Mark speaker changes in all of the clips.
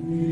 Speaker 1: Mm-hmm.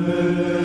Speaker 1: Amen.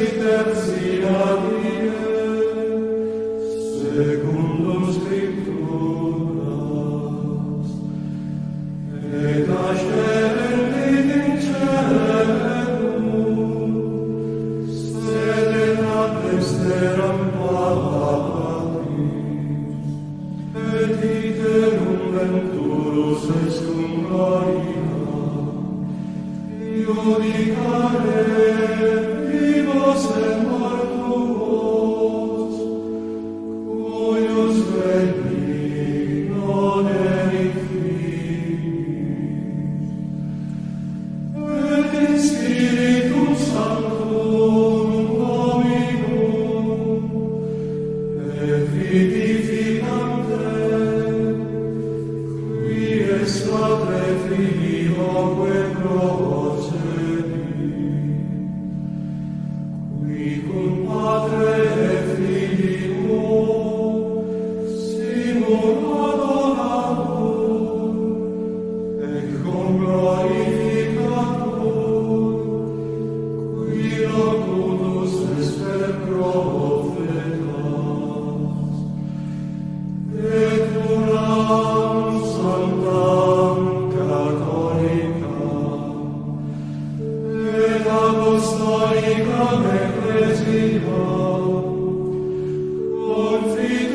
Speaker 1: sit et Lord, free.